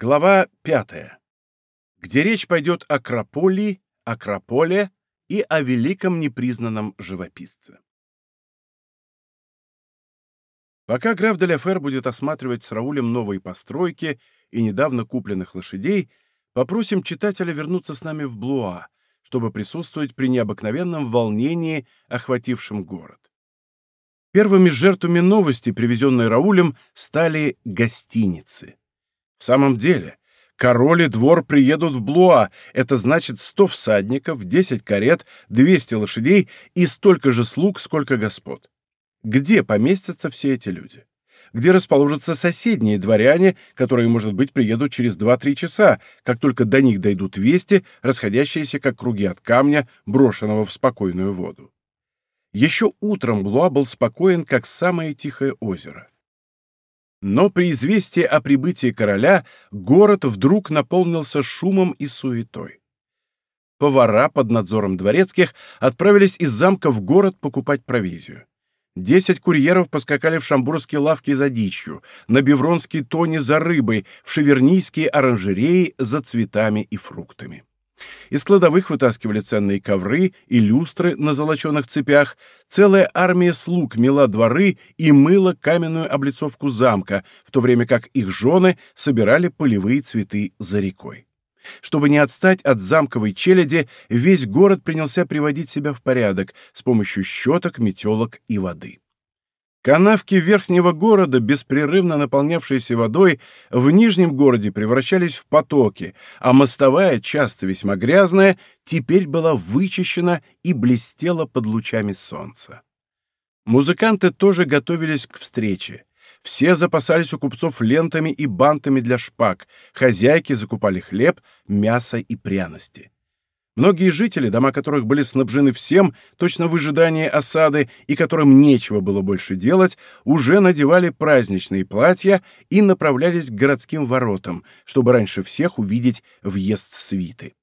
Глава пятая, где речь пойдет о Краполи, Акрополе и о великом непризнанном живописце. Пока граф Деляфер будет осматривать с Раулем новые постройки и недавно купленных лошадей, попросим читателя вернуться с нами в Блуа, чтобы присутствовать при необыкновенном волнении, охватившем город. Первыми жертвами новости, привезенной Раулем, стали гостиницы. В самом деле, король и двор приедут в Блуа, это значит 100 всадников, 10 карет, 200 лошадей и столько же слуг, сколько господ. Где поместятся все эти люди? Где расположатся соседние дворяне, которые, может быть, приедут через 2-3 часа, как только до них дойдут вести, расходящиеся как круги от камня, брошенного в спокойную воду? Еще утром Блуа был спокоен, как самое тихое озеро. Но при известии о прибытии короля город вдруг наполнился шумом и суетой. Повара под надзором дворецких отправились из замка в город покупать провизию. Десять курьеров поскакали в шамбурские лавки за дичью, на Бевронские тони за рыбой, в шевернийские оранжереи за цветами и фруктами. Из кладовых вытаскивали ценные ковры и люстры на золоченых цепях, целая армия слуг мела дворы и мыла каменную облицовку замка, в то время как их жены собирали полевые цветы за рекой. Чтобы не отстать от замковой челяди, весь город принялся приводить себя в порядок с помощью щеток, метелок и воды. Канавки верхнего города, беспрерывно наполнявшиеся водой, в нижнем городе превращались в потоки, а мостовая, часто весьма грязная, теперь была вычищена и блестела под лучами солнца. Музыканты тоже готовились к встрече. Все запасались у купцов лентами и бантами для шпаг, хозяйки закупали хлеб, мясо и пряности. Многие жители, дома которых были снабжены всем, точно в ожидании осады, и которым нечего было больше делать, уже надевали праздничные платья и направлялись к городским воротам, чтобы раньше всех увидеть въезд свиты.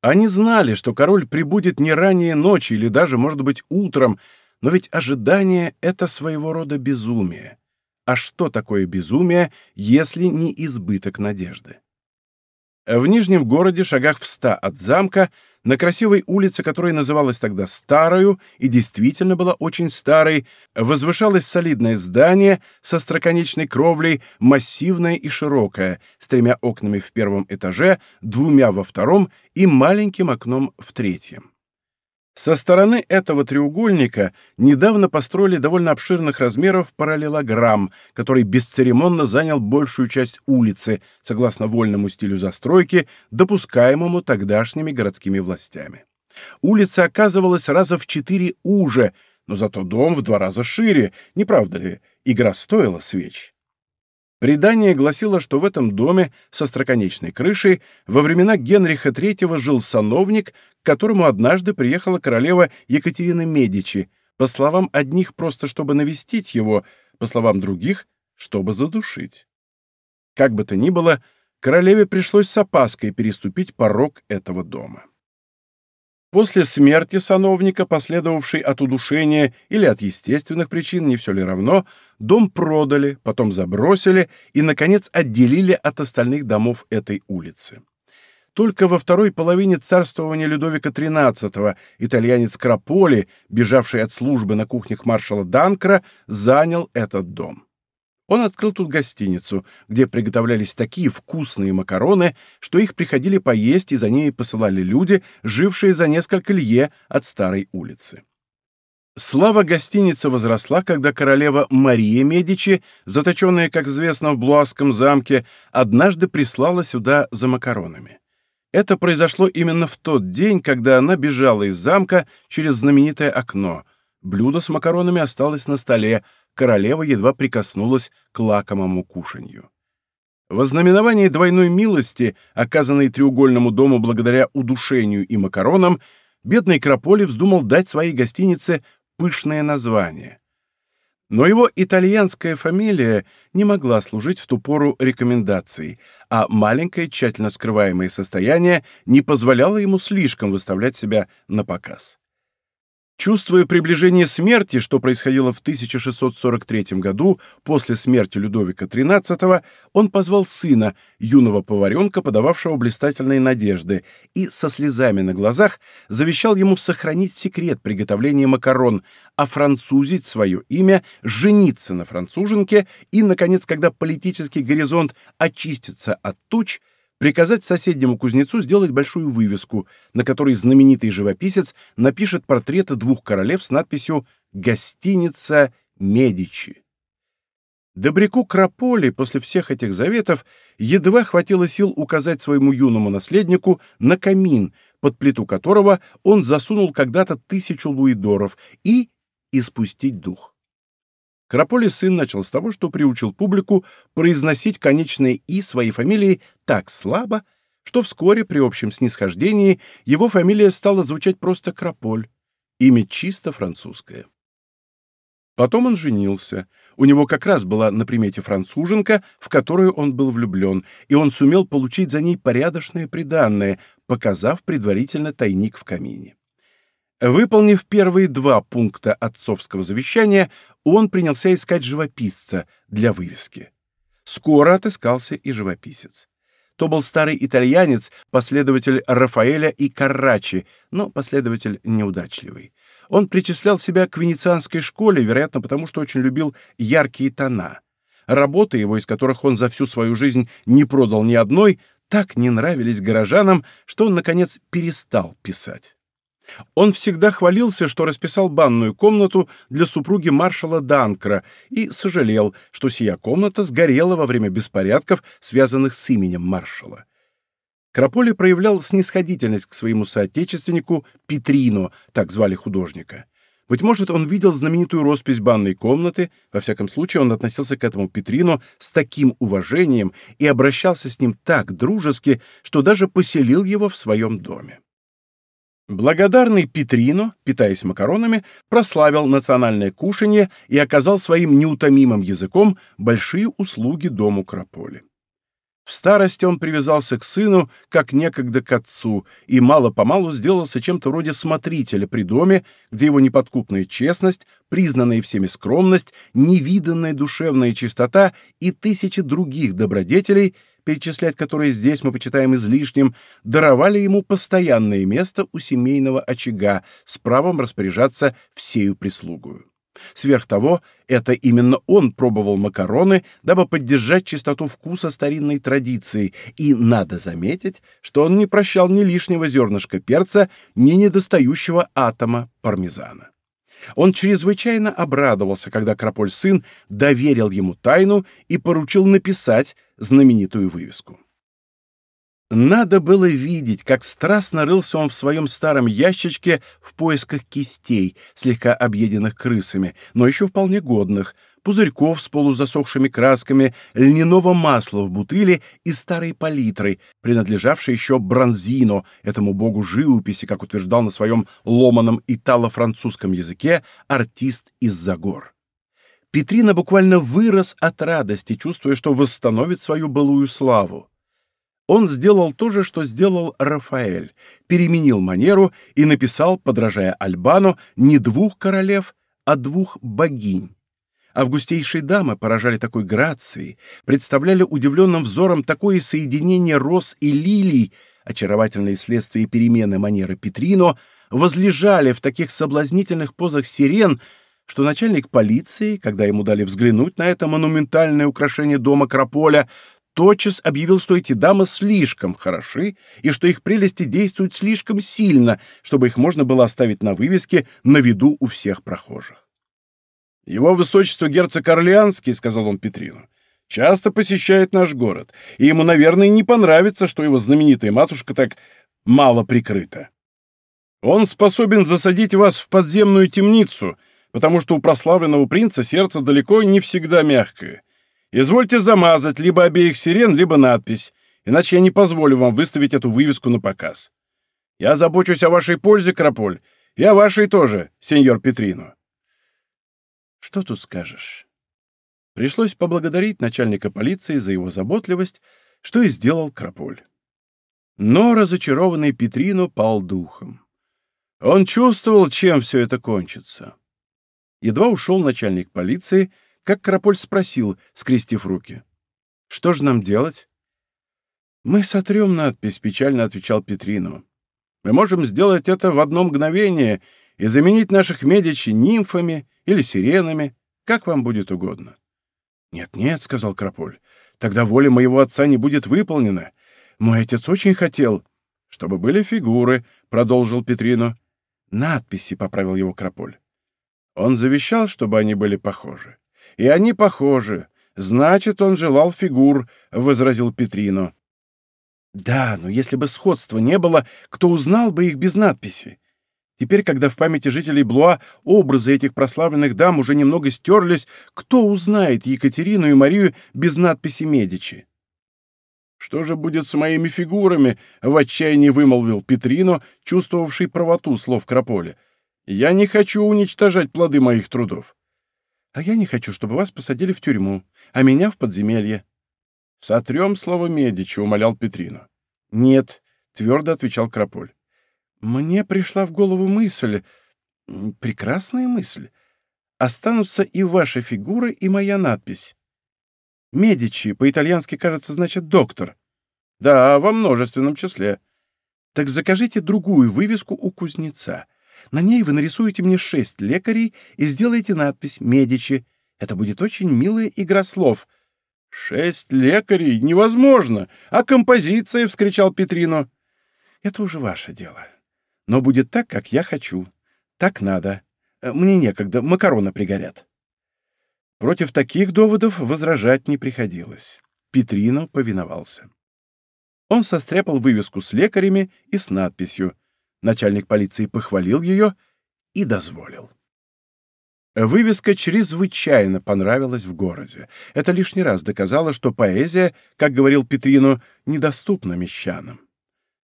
Они знали, что король прибудет не ранее ночи или даже, может быть, утром, но ведь ожидание — это своего рода безумие. А что такое безумие, если не избыток надежды? В Нижнем городе, шагах в ста от замка, на красивой улице, которая называлась тогда Старою и действительно была очень старой, возвышалось солидное здание со строконечной кровлей, массивное и широкое, с тремя окнами в первом этаже, двумя во втором и маленьким окном в третьем. Со стороны этого треугольника недавно построили довольно обширных размеров параллелограмм, который бесцеремонно занял большую часть улицы, согласно вольному стилю застройки, допускаемому тогдашними городскими властями. Улица оказывалась раза в четыре уже, но зато дом в два раза шире, не правда ли? Игра стоила свеч. Предание гласило, что в этом доме со строконечной крышей во времена Генриха III жил сановник, к которому однажды приехала королева Екатерина Медичи, по словам одних просто чтобы навестить его, по словам других, чтобы задушить. Как бы то ни было, королеве пришлось с опаской переступить порог этого дома. После смерти сановника, последовавшей от удушения или от естественных причин, не все ли равно, дом продали, потом забросили и, наконец, отделили от остальных домов этой улицы. Только во второй половине царствования Людовика XIII итальянец Краполи, бежавший от службы на кухнях маршала Данкра, занял этот дом. Он открыл тут гостиницу, где приготовлялись такие вкусные макароны, что их приходили поесть и за ними посылали люди, жившие за несколько лье от старой улицы. Слава гостиницы возросла, когда королева Мария Медичи, заточенная, как известно, в Блуасском замке, однажды прислала сюда за макаронами. Это произошло именно в тот день, когда она бежала из замка через знаменитое окно. Блюдо с макаронами осталось на столе, королева едва прикоснулась к лакомому кушанью. Во знаменовании двойной милости, оказанной треугольному дому благодаря удушению и макаронам, бедный Крополи вздумал дать своей гостинице пышное название. Но его итальянская фамилия не могла служить в ту пору рекомендацией, а маленькое, тщательно скрываемое состояние не позволяло ему слишком выставлять себя на показ. Чувствуя приближение смерти, что происходило в 1643 году, после смерти Людовика XIII, он позвал сына, юного поваренка, подававшего блистательные надежды, и со слезами на глазах завещал ему сохранить секрет приготовления макарон, офранцузить свое имя, жениться на француженке и, наконец, когда политический горизонт очистится от туч – приказать соседнему кузнецу сделать большую вывеску, на которой знаменитый живописец напишет портреты двух королев с надписью «Гостиница Медичи». Добряку Краполи после всех этих заветов едва хватило сил указать своему юному наследнику на камин, под плиту которого он засунул когда-то тысячу луидоров, и испустить дух. Краполи сын начал с того, что приучил публику произносить конечное «и» своей фамилии так слабо, что вскоре при общем снисхождении его фамилия стала звучать просто Краполь, имя чисто французское. Потом он женился. У него как раз была на примете француженка, в которую он был влюблен, и он сумел получить за ней порядочное приданное, показав предварительно тайник в камине. Выполнив первые два пункта отцовского завещания, он принялся искать живописца для вывески. Скоро отыскался и живописец. То был старый итальянец, последователь Рафаэля и Каррачи, но последователь неудачливый. Он причислял себя к венецианской школе, вероятно, потому что очень любил яркие тона. Работы его, из которых он за всю свою жизнь не продал ни одной, так не нравились горожанам, что он, наконец, перестал писать. Он всегда хвалился, что расписал банную комнату для супруги маршала Данкра и сожалел, что сия комната сгорела во время беспорядков, связанных с именем маршала. Краполи проявлял снисходительность к своему соотечественнику Петрино, так звали художника. Быть может, он видел знаменитую роспись банной комнаты, во всяком случае он относился к этому Петрино с таким уважением и обращался с ним так дружески, что даже поселил его в своем доме. Благодарный Петрино, питаясь макаронами, прославил национальное кушанье и оказал своим неутомимым языком большие услуги дому Краполи. В старости он привязался к сыну, как некогда к отцу, и мало-помалу сделался чем-то вроде смотрителя при доме, где его неподкупная честность, признанная всеми скромность, невиданная душевная чистота и тысячи других добродетелей — перечислять которые здесь мы почитаем излишним, даровали ему постоянное место у семейного очага с правом распоряжаться всею прислугою. Сверх того, это именно он пробовал макароны, дабы поддержать чистоту вкуса старинной традиции, и надо заметить, что он не прощал ни лишнего зернышка перца, ни недостающего атома пармезана. Он чрезвычайно обрадовался, когда Крополь-сын доверил ему тайну и поручил написать знаменитую вывеску. Надо было видеть, как страстно рылся он в своем старом ящичке в поисках кистей, слегка объеденных крысами, но еще вполне годных, пузырьков с полузасохшими красками, льняного масла в бутыле и старой палитрой, принадлежавшей еще Бронзино, этому богу живописи, как утверждал на своем ломаном итало-французском языке артист из-за гор. Петрина буквально вырос от радости, чувствуя, что восстановит свою былую славу. Он сделал то же, что сделал Рафаэль, переменил манеру и написал, подражая Альбану, не двух королев, а двух богинь. Августейшие дамы поражали такой грацией, представляли удивленным взором такое соединение роз и лилий, очаровательные следствия перемены манеры Петрино, возлежали в таких соблазнительных позах сирен, что начальник полиции, когда ему дали взглянуть на это монументальное украшение дома Крополя, тотчас объявил, что эти дамы слишком хороши и что их прелести действуют слишком сильно, чтобы их можно было оставить на вывеске на виду у всех прохожих. «Его высочество герцог Орлеанский», — сказал он Петрину, — «часто посещает наш город, и ему, наверное, не понравится, что его знаменитая матушка так мало прикрыта. Он способен засадить вас в подземную темницу», потому что у прославленного принца сердце далеко не всегда мягкое. Извольте замазать либо обеих сирен, либо надпись, иначе я не позволю вам выставить эту вывеску на показ. Я забочусь о вашей пользе, Краполь, и о вашей тоже, сеньор Петрино. Что тут скажешь? Пришлось поблагодарить начальника полиции за его заботливость, что и сделал Краполь. Но разочарованный Петрино пал духом. Он чувствовал, чем все это кончится. Едва ушел начальник полиции, как Караполь спросил, скрестив руки. «Что же нам делать?» «Мы сотрем надпись», — печально отвечал Петрину. «Мы можем сделать это в одно мгновение и заменить наших Медичи нимфами или сиренами, как вам будет угодно». «Нет-нет», — сказал Краполь, — «тогда воля моего отца не будет выполнена. Мой отец очень хотел...» «Чтобы были фигуры», — продолжил Петрино. «Надписи», — поправил его Краполь. Он завещал, чтобы они были похожи. И они похожи. Значит, он желал фигур, — возразил Петрино. Да, но если бы сходства не было, кто узнал бы их без надписи? Теперь, когда в памяти жителей Блуа образы этих прославленных дам уже немного стерлись, кто узнает Екатерину и Марию без надписи «Медичи»? «Что же будет с моими фигурами?» — в отчаянии вымолвил Петрино, чувствовавший правоту слов Крополя. «Я не хочу уничтожать плоды моих трудов». «А я не хочу, чтобы вас посадили в тюрьму, а меня в подземелье». «Сотрем слово Медичи», — умолял Петрино. «Нет», — твердо отвечал Крополь. «Мне пришла в голову мысль, прекрасная мысль. Останутся и ваша фигура, и моя надпись». Медичи, по-итальянски, кажется, значит доктор. Да, во множественном числе. Так закажите другую вывеску у кузнеца. На ней вы нарисуете мне шесть лекарей и сделаете надпись «Медичи». Это будет очень милая игра слов. «Шесть лекарей? Невозможно! А композиция?» — вскричал Петрино. «Это уже ваше дело. Но будет так, как я хочу. Так надо. Мне некогда, макароны пригорят». Против таких доводов возражать не приходилось. Петрино повиновался. Он состряпал вывеску с лекарями и с надписью. Начальник полиции похвалил ее и дозволил. Вывеска чрезвычайно понравилась в городе. Это лишний раз доказало, что поэзия, как говорил Петрино, недоступна мещанам.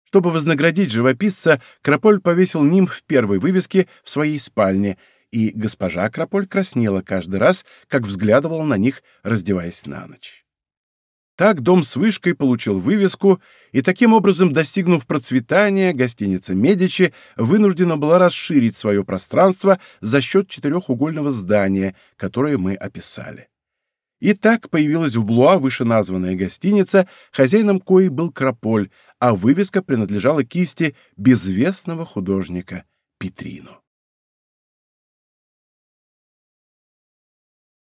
Чтобы вознаградить живописца, Крополь повесил нимб в первой вывеске в своей спальне — и госпожа Крополь краснела каждый раз, как взглядывала на них, раздеваясь на ночь. Так дом с вышкой получил вывеску, и таким образом, достигнув процветания, гостиница «Медичи» вынуждена была расширить свое пространство за счет четырехугольного здания, которое мы описали. И так появилась в Блуа вышеназванная гостиница, хозяином коей был Крополь, а вывеска принадлежала кисти безвестного художника Петрину.